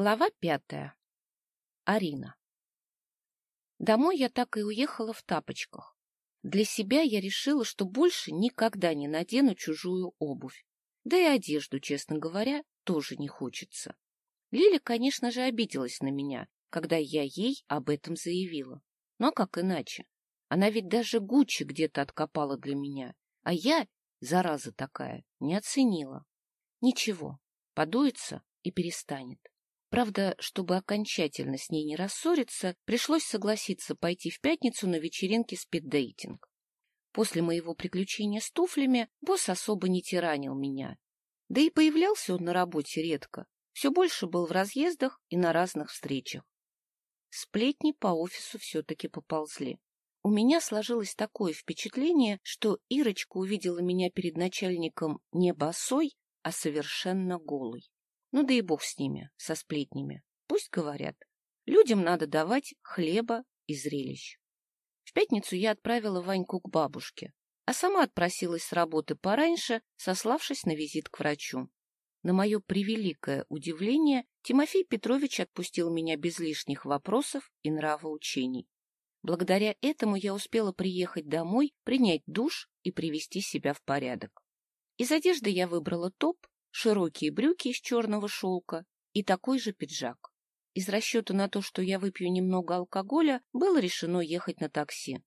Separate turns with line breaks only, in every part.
Глава пятая. Арина. Домой я так и уехала в тапочках. Для себя я решила, что больше никогда не надену чужую обувь. Да и одежду, честно говоря, тоже не хочется. Лиля, конечно же, обиделась на меня, когда я ей об этом заявила. Но как иначе? Она ведь даже Гуччи где-то откопала для меня, а я, зараза такая, не оценила. Ничего, подуется и перестанет. Правда, чтобы окончательно с ней не рассориться, пришлось согласиться пойти в пятницу на вечеринке спиддейтинг. После моего приключения с туфлями босс особо не тиранил меня. Да и появлялся он на работе редко, все больше был в разъездах и на разных встречах. Сплетни по офису все-таки поползли. У меня сложилось такое впечатление, что Ирочка увидела меня перед начальником не босой, а совершенно голой. Ну да и бог с ними, со сплетнями. Пусть говорят. Людям надо давать хлеба и зрелищ. В пятницу я отправила Ваньку к бабушке, а сама отпросилась с работы пораньше, сославшись на визит к врачу. На мое превеликое удивление, Тимофей Петрович отпустил меня без лишних вопросов и нравоучений. Благодаря этому я успела приехать домой, принять душ и привести себя в порядок. Из одежды я выбрала топ, широкие брюки из черного шелка и такой же пиджак. Из расчета на то, что я выпью немного алкоголя, было решено ехать на такси.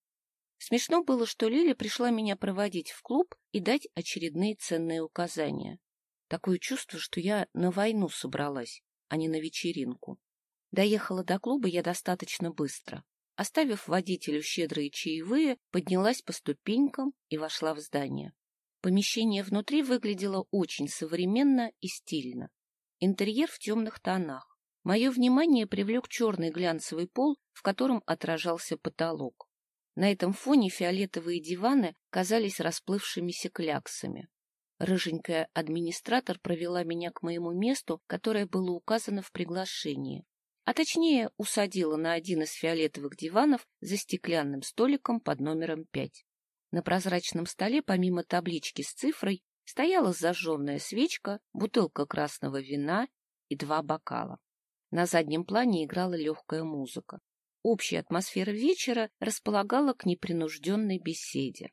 Смешно было, что Лиля пришла меня проводить в клуб и дать очередные ценные указания. Такое чувство, что я на войну собралась, а не на вечеринку. Доехала до клуба я достаточно быстро. Оставив водителю щедрые чаевые, поднялась по ступенькам и вошла в здание. Помещение внутри выглядело очень современно и стильно. Интерьер в темных тонах. Мое внимание привлек черный глянцевый пол, в котором отражался потолок. На этом фоне фиолетовые диваны казались расплывшимися кляксами. Рыженькая администратор провела меня к моему месту, которое было указано в приглашении. А точнее, усадила на один из фиолетовых диванов за стеклянным столиком под номером пять. На прозрачном столе, помимо таблички с цифрой, стояла зажженная свечка, бутылка красного вина и два бокала. На заднем плане играла легкая музыка. Общая атмосфера вечера располагала к непринужденной беседе.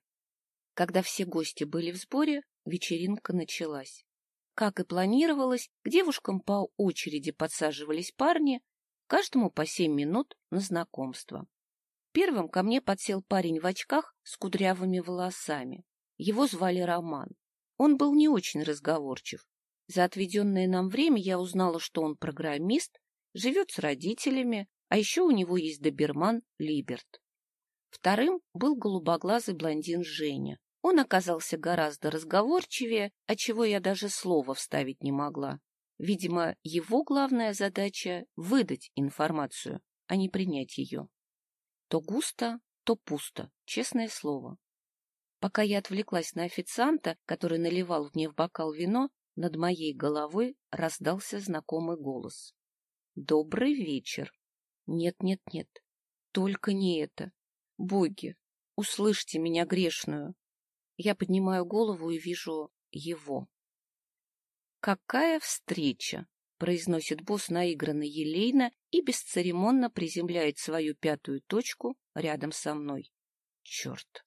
Когда все гости были в сборе, вечеринка началась. Как и планировалось, к девушкам по очереди подсаживались парни, каждому по семь минут на знакомство. Первым ко мне подсел парень в очках с кудрявыми волосами. Его звали Роман. Он был не очень разговорчив. За отведенное нам время я узнала, что он программист, живет с родителями, а еще у него есть доберман Либерт. Вторым был голубоглазый блондин Женя. Он оказался гораздо разговорчивее, отчего я даже слова вставить не могла. Видимо, его главная задача — выдать информацию, а не принять ее. То густо, то пусто, честное слово. Пока я отвлеклась на официанта, который наливал мне в бокал вино, над моей головой раздался знакомый голос. «Добрый вечер!» «Нет-нет-нет, только не это! Боги, услышьте меня грешную!» Я поднимаю голову и вижу его. «Какая встреча!» произносит босс наигранно елейно и бесцеремонно приземляет свою пятую точку рядом со мной. Черт!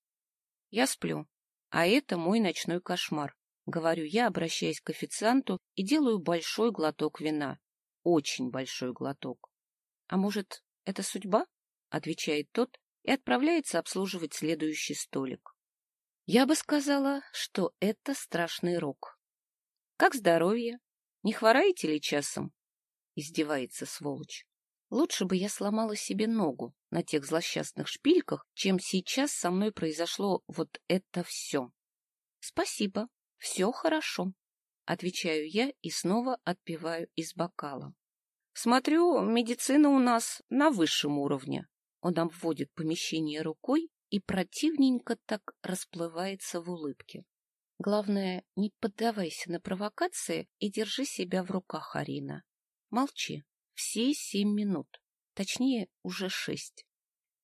Я сплю, а это мой ночной кошмар, говорю я, обращаясь к официанту и делаю большой глоток вина. Очень большой глоток. А может, это судьба? Отвечает тот и отправляется обслуживать следующий столик. Я бы сказала, что это страшный рок. Как здоровье? Не хвораете ли часом? Издевается сволочь. Лучше бы я сломала себе ногу на тех злосчастных шпильках, чем сейчас со мной произошло вот это все. Спасибо, все хорошо. Отвечаю я и снова отпиваю из бокала. Смотрю, медицина у нас на высшем уровне. Он обводит помещение рукой и противненько так расплывается в улыбке. Главное, не поддавайся на провокации и держи себя в руках, Арина. Молчи. Все семь минут. Точнее, уже шесть.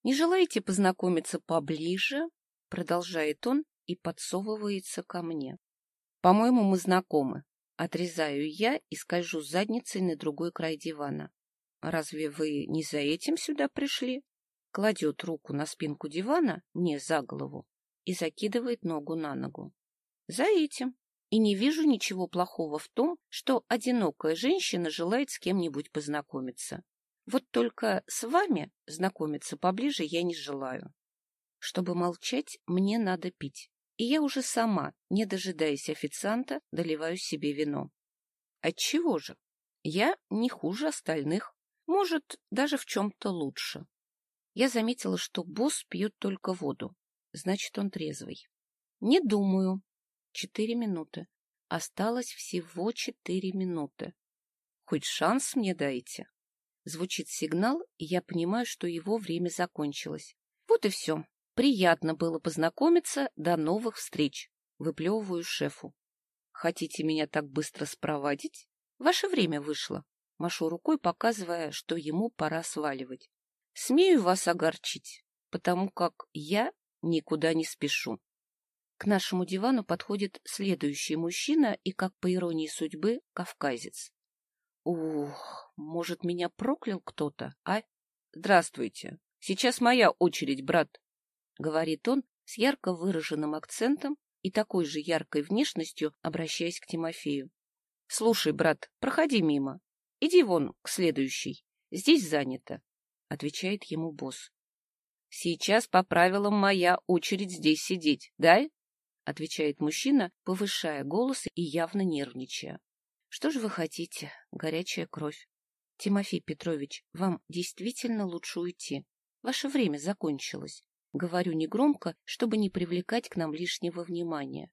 Не желаете познакомиться поближе? Продолжает он и подсовывается ко мне. По-моему, мы знакомы. Отрезаю я и скольжу задницей на другой край дивана. «Разве вы не за этим сюда пришли?» Кладет руку на спинку дивана мне за голову и закидывает ногу на ногу. «За этим. И не вижу ничего плохого в том, что одинокая женщина желает с кем-нибудь познакомиться. Вот только с вами знакомиться поближе я не желаю. Чтобы молчать, мне надо пить. И я уже сама, не дожидаясь официанта, доливаю себе вино. Отчего же? Я не хуже остальных. Может, даже в чем-то лучше. Я заметила, что босс пьет только воду. Значит, он трезвый. Не думаю. Четыре минуты. Осталось всего четыре минуты. Хоть шанс мне дайте. Звучит сигнал, и я понимаю, что его время закончилось. Вот и все. Приятно было познакомиться. До новых встреч. Выплевываю шефу. Хотите меня так быстро спровадить? Ваше время вышло. Машу рукой, показывая, что ему пора сваливать. Смею вас огорчить, потому как я никуда не спешу. К нашему дивану подходит следующий мужчина и, как по иронии судьбы, кавказец. Ух, может, меня проклял кто-то, а? Здравствуйте. Сейчас моя очередь, брат, — говорит он с ярко выраженным акцентом и такой же яркой внешностью, обращаясь к Тимофею. — Слушай, брат, проходи мимо. Иди вон к следующей. Здесь занято, — отвечает ему босс. — Сейчас по правилам моя очередь здесь сидеть, да? — отвечает мужчина, повышая голос и явно нервничая. Что же вы хотите? Горячая кровь. Тимофей Петрович, вам действительно лучше уйти. Ваше время закончилось. Говорю негромко, чтобы не привлекать к нам лишнего внимания.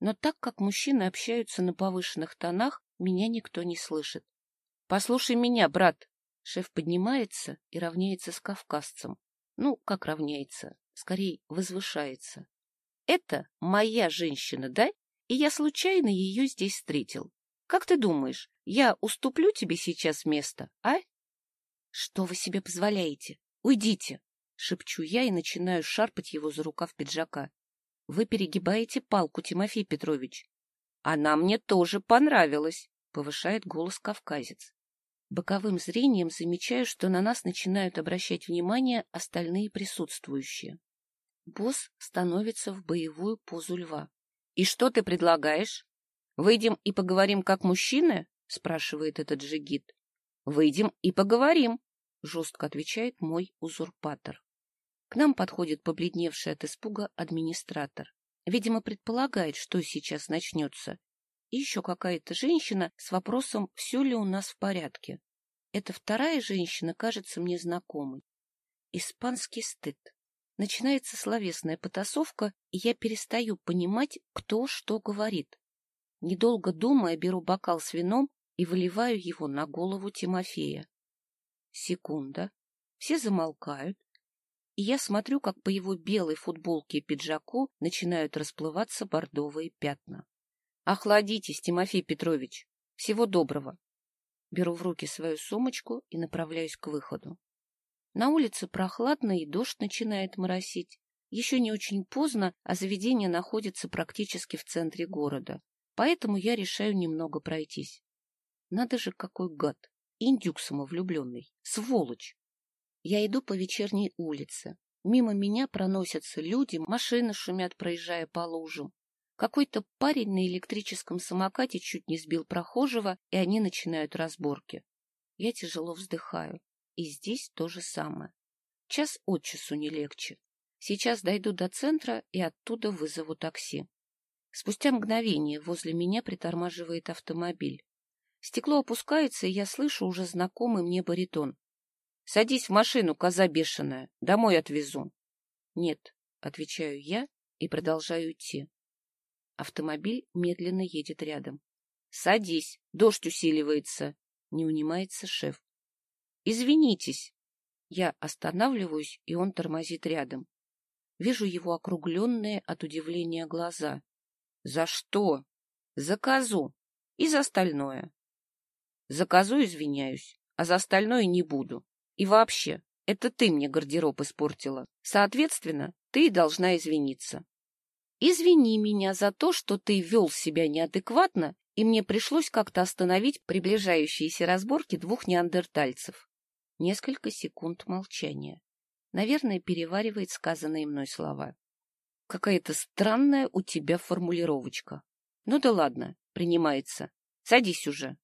Но так как мужчины общаются на повышенных тонах, меня никто не слышит. Послушай меня, брат. Шеф поднимается и равняется с кавказцем. Ну, как равняется? Скорее, возвышается. Это моя женщина, да? И я случайно ее здесь встретил. Как ты думаешь, я уступлю тебе сейчас место, а? Что вы себе позволяете? Уйдите! Шепчу я и начинаю шарпать его за рукав пиджака. Вы перегибаете палку, Тимофей Петрович. Она мне тоже понравилась, повышает голос кавказец. Боковым зрением замечаю, что на нас начинают обращать внимание остальные присутствующие. Босс становится в боевую позу льва. — И что ты предлагаешь? Выйдем и поговорим как мужчины? — спрашивает этот джигит. — Выйдем и поговорим, — жестко отвечает мой узурпатор. К нам подходит побледневший от испуга администратор. Видимо, предполагает, что сейчас начнется. И еще какая-то женщина с вопросом, все ли у нас в порядке. Эта вторая женщина кажется мне знакомой. Испанский стыд. Начинается словесная потасовка, и я перестаю понимать, кто что говорит. Недолго думая, беру бокал с вином и выливаю его на голову Тимофея. Секунда. Все замолкают, и я смотрю, как по его белой футболке и пиджаку начинают расплываться бордовые пятна. Охладитесь, Тимофей Петрович. Всего доброго. Беру в руки свою сумочку и направляюсь к выходу. На улице прохладно и дождь начинает моросить. Еще не очень поздно, а заведение находится практически в центре города. Поэтому я решаю немного пройтись. Надо же, какой гад! Индюк самовлюбленный! Сволочь! Я иду по вечерней улице. Мимо меня проносятся люди, машины шумят, проезжая по лужам. Какой-то парень на электрическом самокате чуть не сбил прохожего, и они начинают разборки. Я тяжело вздыхаю. И здесь то же самое. Час от часу не легче. Сейчас дойду до центра и оттуда вызову такси. Спустя мгновение возле меня притормаживает автомобиль. Стекло опускается, и я слышу уже знакомый мне баритон. — Садись в машину, коза бешеная, домой отвезу. — Нет, — отвечаю я и продолжаю идти. Автомобиль медленно едет рядом. — Садись, дождь усиливается, — не унимается шеф. — Извинитесь. Я останавливаюсь, и он тормозит рядом. Вижу его округленные от удивления глаза. За что? За козу. И за остальное. За козу извиняюсь, а за остальное не буду. И вообще, это ты мне гардероб испортила. Соответственно, ты должна извиниться. Извини меня за то, что ты вел себя неадекватно и мне пришлось как-то остановить приближающиеся разборки двух неандертальцев. Несколько секунд молчания. Наверное, переваривает сказанные мной слова. Какая-то странная у тебя формулировочка. Ну да ладно, принимается. Садись уже.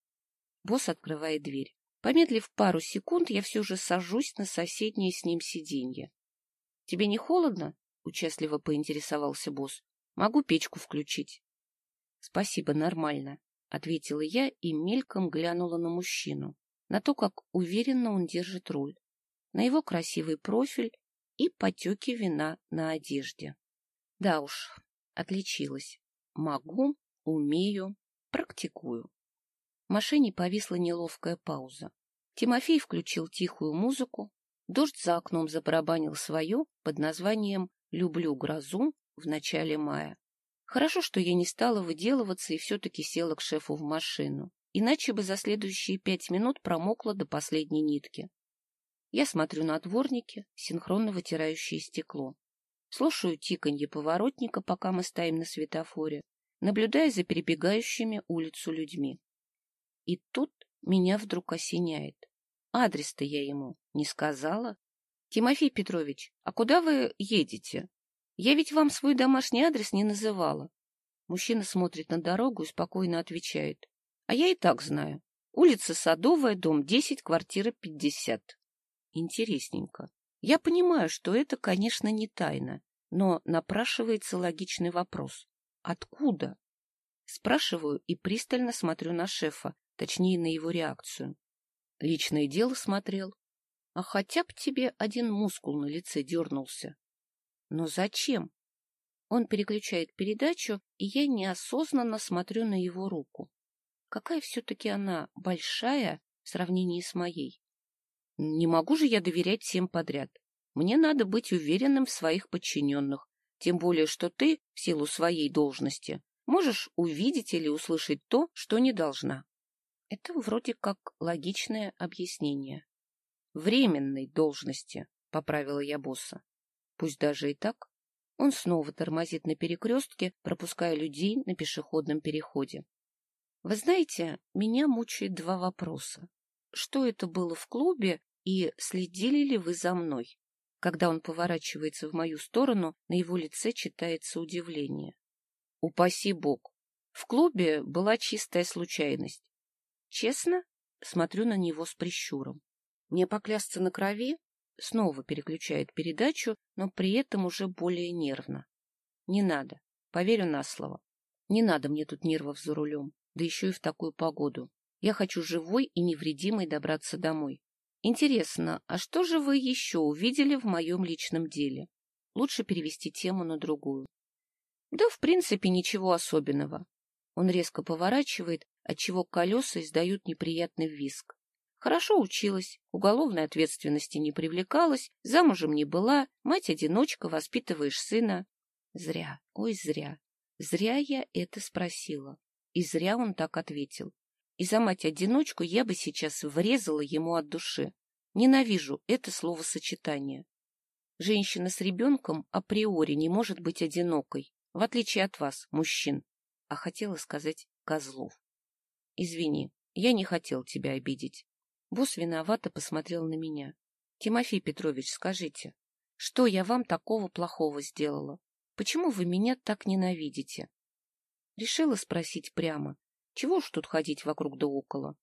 Босс открывает дверь. Помедлив пару секунд, я все же сажусь на соседнее с ним сиденье. — Тебе не холодно? — участливо поинтересовался босс. — Могу печку включить. — Спасибо, нормально, — ответила я и мельком глянула на мужчину, на то, как уверенно он держит руль, на его красивый профиль и потеки вина на одежде. Да уж, отличилась. Могу, умею, практикую. В машине повисла неловкая пауза. Тимофей включил тихую музыку, дождь за окном забарабанил свое под названием «Люблю грозу» в начале мая. Хорошо, что я не стала выделываться и все-таки села к шефу в машину, иначе бы за следующие пять минут промокла до последней нитки. Я смотрю на дворники, синхронно вытирающие стекло. Слушаю тиканье поворотника, пока мы стоим на светофоре, наблюдая за перебегающими улицу людьми. И тут меня вдруг осеняет. Адрес-то я ему не сказала. Тимофей Петрович, а куда вы едете? Я ведь вам свой домашний адрес не называла. Мужчина смотрит на дорогу и спокойно отвечает. А я и так знаю. Улица Садовая, дом 10, квартира 50. Интересненько. Я понимаю, что это, конечно, не тайна, но напрашивается логичный вопрос. Откуда? Спрашиваю и пристально смотрю на шефа, точнее, на его реакцию. Личное дело смотрел. А хотя б тебе один мускул на лице дернулся. Но зачем? Он переключает передачу, и я неосознанно смотрю на его руку. Какая все-таки она большая в сравнении с моей. Не могу же я доверять всем подряд. Мне надо быть уверенным в своих подчиненных, тем более, что ты, в силу своей должности, можешь увидеть или услышать то, что не должна. Это вроде как логичное объяснение. Временной должности, — поправила я босса. Пусть даже и так. Он снова тормозит на перекрестке, пропуская людей на пешеходном переходе. Вы знаете, меня мучает два вопроса. Что это было в клубе и следили ли вы за мной? Когда он поворачивается в мою сторону, на его лице читается удивление. Упаси бог. В клубе была чистая случайность. Честно? Смотрю на него с прищуром. Мне поклясться на крови? Снова переключает передачу, но при этом уже более нервно. Не надо. Поверю на слово. Не надо мне тут нервов за рулем, да еще и в такую погоду. Я хочу живой и невредимой добраться домой. Интересно, а что же вы еще увидели в моем личном деле? Лучше перевести тему на другую. Да, в принципе, ничего особенного. Он резко поворачивает, отчего колеса издают неприятный визг. Хорошо училась, уголовной ответственности не привлекалась, замужем не была, мать-одиночка, воспитываешь сына. Зря, ой, зря. Зря я это спросила. И зря он так ответил. И за мать-одиночку я бы сейчас врезала ему от души. Ненавижу это словосочетание. Женщина с ребенком априори не может быть одинокой, в отличие от вас, мужчин, а хотела сказать козлов. Извини, я не хотел тебя обидеть. Босс виновато посмотрел на меня. Тимофей Петрович, скажите, что я вам такого плохого сделала? Почему вы меня так ненавидите? Решила спросить прямо. Чего уж тут ходить вокруг да около?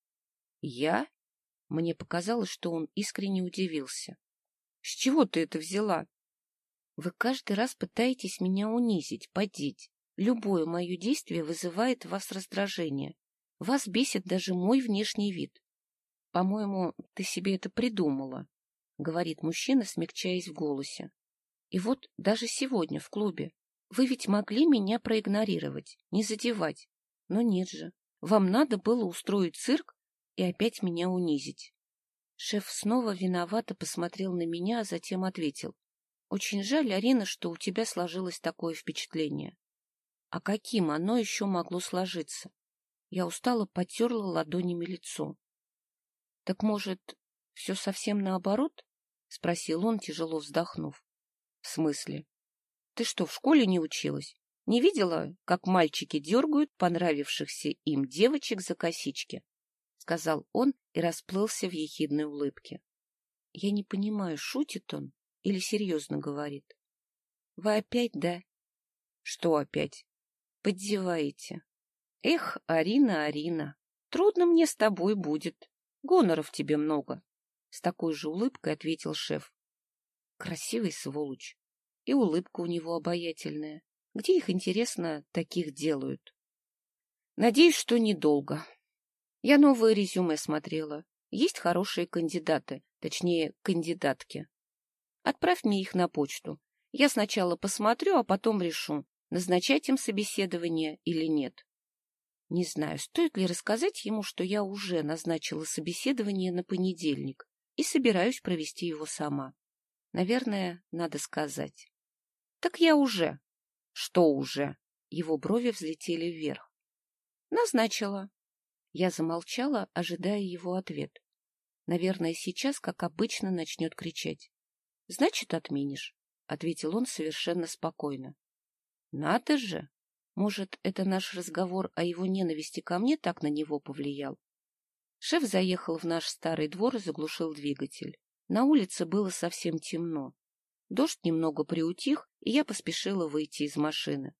Я? Мне показалось, что он искренне удивился. С чего ты это взяла? Вы каждый раз пытаетесь меня унизить, подеть. Любое мое действие вызывает в вас раздражение. Вас бесит даже мой внешний вид. По-моему, ты себе это придумала, — говорит мужчина, смягчаясь в голосе. И вот даже сегодня в клубе вы ведь могли меня проигнорировать, не задевать. Но нет же, вам надо было устроить цирк и опять меня унизить. Шеф снова виновато посмотрел на меня, а затем ответил. — Очень жаль, Арина, что у тебя сложилось такое впечатление. А каким оно еще могло сложиться? Я устало потерла ладонями лицо. — Так, может, все совсем наоборот? — спросил он, тяжело вздохнув. — В смысле? Ты что, в школе не училась? Не видела, как мальчики дергают понравившихся им девочек за косички? — сказал он и расплылся в ехидной улыбке. Я не понимаю, шутит он или серьезно говорит. — Вы опять, да? — Что опять? — Подзеваете. — Эх, Арина, Арина, трудно мне с тобой будет. Гоноров тебе много. С такой же улыбкой ответил шеф. Красивый сволочь. И улыбка у него обаятельная. Где их, интересно, таких делают? Надеюсь, что недолго. Я новое резюме смотрела. Есть хорошие кандидаты, точнее, кандидатки. Отправь мне их на почту. Я сначала посмотрю, а потом решу, назначать им собеседование или нет. Не знаю, стоит ли рассказать ему, что я уже назначила собеседование на понедельник и собираюсь провести его сама. Наверное, надо сказать. Так я уже. Что уже? Его брови взлетели вверх. Назначила. Я замолчала, ожидая его ответ. Наверное, сейчас, как обычно, начнет кричать. — Значит, отменишь, — ответил он совершенно спокойно. — Надо же! Может, это наш разговор о его ненависти ко мне так на него повлиял? Шеф заехал в наш старый двор и заглушил двигатель. На улице было совсем темно. Дождь немного приутих, и я поспешила выйти из машины.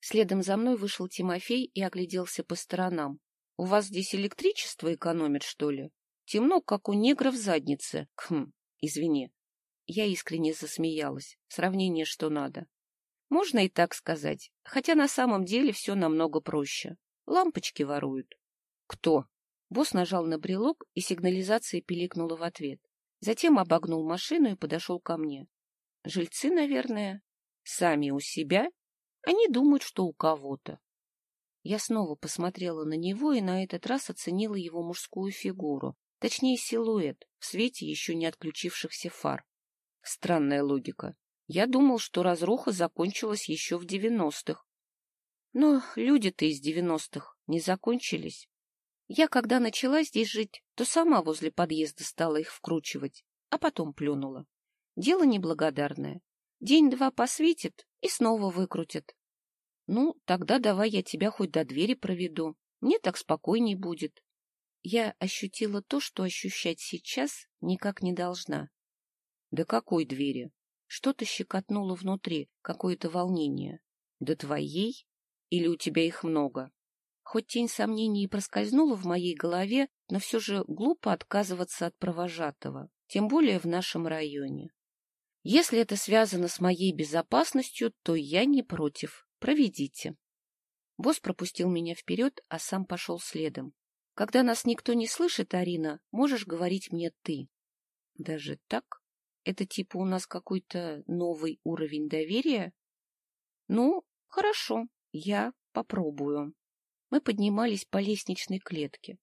Следом за мной вышел Тимофей и огляделся по сторонам. — У вас здесь электричество экономит, что ли? Темно, как у негра в заднице. Хм, извини. Я искренне засмеялась. Сравнение что надо. Можно и так сказать, хотя на самом деле все намного проще. Лампочки воруют. — Кто? Босс нажал на брелок, и сигнализация пиликнула в ответ. Затем обогнул машину и подошел ко мне. Жильцы, наверное, сами у себя. Они думают, что у кого-то. Я снова посмотрела на него и на этот раз оценила его мужскую фигуру, точнее силуэт, в свете еще не отключившихся фар. Странная логика. Я думал, что разруха закончилась еще в девяностых. Но люди-то из девяностых не закончились. Я, когда начала здесь жить, то сама возле подъезда стала их вкручивать, а потом плюнула. Дело неблагодарное. День-два посветит и снова выкрутят. Ну, тогда давай я тебя хоть до двери проведу. Мне так спокойней будет. Я ощутила то, что ощущать сейчас никак не должна. До какой двери? Что-то щекотнуло внутри, какое-то волнение. До твоей? Или у тебя их много? Хоть тень сомнений и проскользнула в моей голове, но все же глупо отказываться от провожатого, тем более в нашем районе. Если это связано с моей безопасностью, то я не против. Проведите. Босс пропустил меня вперед, а сам пошел следом. Когда нас никто не слышит, Арина, можешь говорить мне ты. Даже так? Это типа у нас какой-то новый уровень доверия? Ну, хорошо, я попробую. Мы поднимались по лестничной клетке.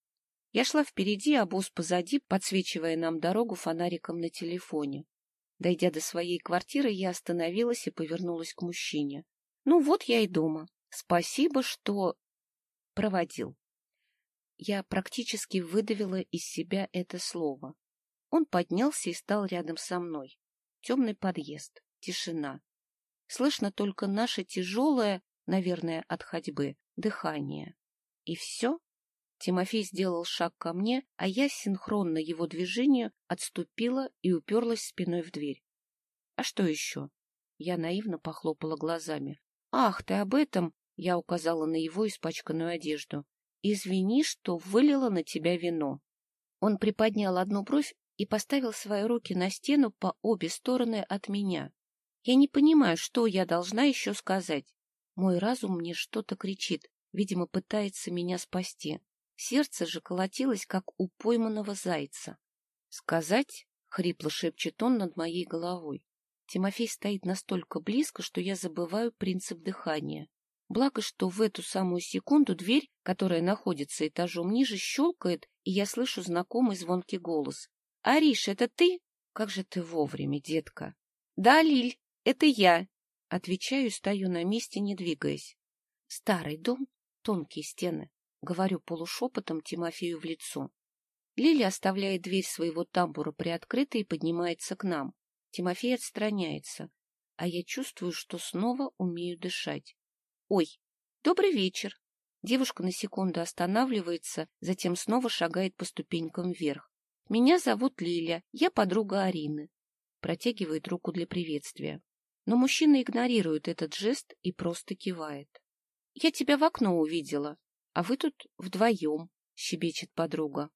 Я шла впереди, а босс позади, подсвечивая нам дорогу фонариком на телефоне. Дойдя до своей квартиры, я остановилась и повернулась к мужчине. Ну вот я и дома. Спасибо, что проводил. Я практически выдавила из себя это слово. Он поднялся и стал рядом со мной. Темный подъезд, тишина. Слышно только наше тяжелое, наверное, от ходьбы, дыхание. И все? Тимофей сделал шаг ко мне, а я синхронно его движению отступила и уперлась спиной в дверь. — А что еще? Я наивно похлопала глазами. — Ах, ты об этом! — я указала на его испачканную одежду. — Извини, что вылила на тебя вино. Он приподнял одну бровь и поставил свои руки на стену по обе стороны от меня. Я не понимаю, что я должна еще сказать. Мой разум мне что-то кричит, видимо, пытается меня спасти. Сердце же колотилось, как у пойманного зайца. «Сказать?» — хрипло шепчет он над моей головой. Тимофей стоит настолько близко, что я забываю принцип дыхания. Благо, что в эту самую секунду дверь, которая находится этажом ниже, щелкает, и я слышу знакомый звонкий голос. — Ариш, это ты? Как же ты вовремя, детка! — Да, Лиль, это я! Отвечаю и стою на месте, не двигаясь. Старый дом, тонкие стены, Говорю полушепотом Тимофею в лицо. Лиля оставляет дверь своего тамбура приоткрытой и поднимается к нам. Тимофей отстраняется, а я чувствую, что снова умею дышать. Ой, добрый вечер. Девушка на секунду останавливается, затем снова шагает по ступенькам вверх. Меня зовут Лиля, я подруга Арины. Протягивает руку для приветствия. Но мужчина игнорирует этот жест и просто кивает. Я тебя в окно увидела, а вы тут вдвоем, щебечет подруга.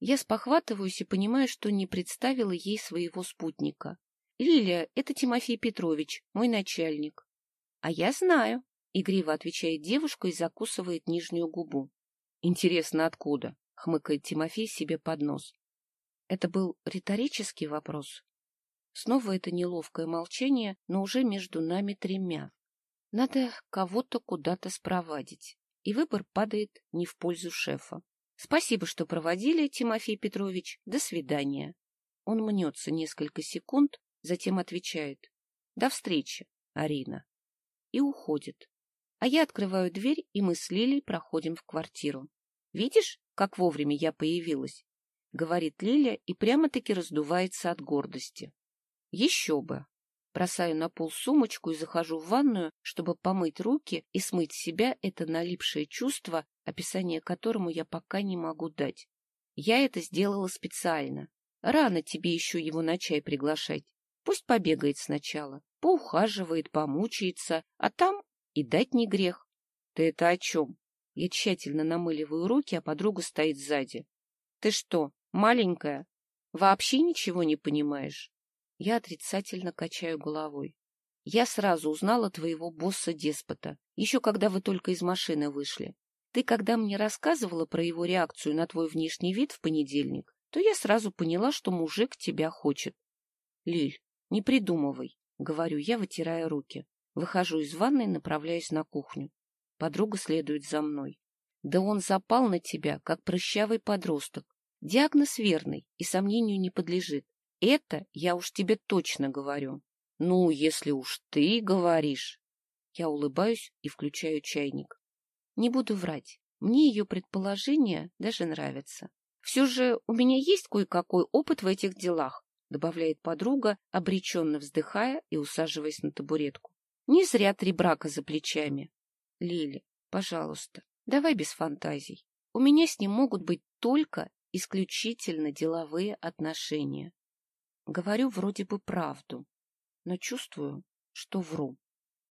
Я спохватываюсь и понимаю, что не представила ей своего спутника. Лилия, это Тимофей Петрович, мой начальник. А я знаю, игриво отвечает девушка и закусывает нижнюю губу. Интересно, откуда? хмыкает Тимофей себе под нос. Это был риторический вопрос. Снова это неловкое молчание, но уже между нами тремя. Надо кого-то куда-то спровадить, и выбор падает не в пользу шефа. Спасибо, что проводили, Тимофей Петрович. До свидания. Он мнется несколько секунд, затем отвечает. До встречи, Арина. И уходит. А я открываю дверь, и мы с Лилей проходим в квартиру. Видишь, как вовремя я появилась? Говорит Лиля и прямо-таки раздувается от гордости. Еще бы. Бросаю на пол сумочку и захожу в ванную, чтобы помыть руки и смыть с себя это налипшее чувство, описание которому я пока не могу дать. Я это сделала специально. Рано тебе еще его на чай приглашать. Пусть побегает сначала, поухаживает, помучается, а там и дать не грех. Ты это о чем? Я тщательно намыливаю руки, а подруга стоит сзади. Ты что, маленькая? Вообще ничего не понимаешь? Я отрицательно качаю головой. Я сразу узнала твоего босса-деспота, еще когда вы только из машины вышли. Ты, когда мне рассказывала про его реакцию на твой внешний вид в понедельник, то я сразу поняла, что мужик тебя хочет. Лиль, не придумывай, — говорю я, вытирая руки. Выхожу из ванной, направляюсь на кухню. Подруга следует за мной. Да он запал на тебя, как прыщавый подросток. Диагноз верный и сомнению не подлежит. Это я уж тебе точно говорю. Ну, если уж ты говоришь. Я улыбаюсь и включаю чайник. Не буду врать. Мне ее предположения даже нравятся. Все же у меня есть кое-какой опыт в этих делах, добавляет подруга, обреченно вздыхая и усаживаясь на табуретку. Не зря три брака за плечами. Лили, пожалуйста, давай без фантазий. У меня с ним могут быть только исключительно деловые отношения. Говорю вроде бы правду, но чувствую, что вру.